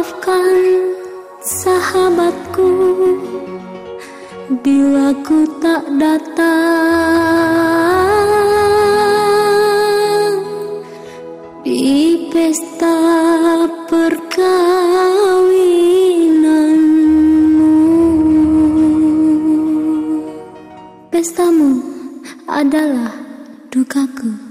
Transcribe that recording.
Maafkan sahabatku Bila ku tak datang Di pesta perkawinanmu. Pestamu adalah dukaku.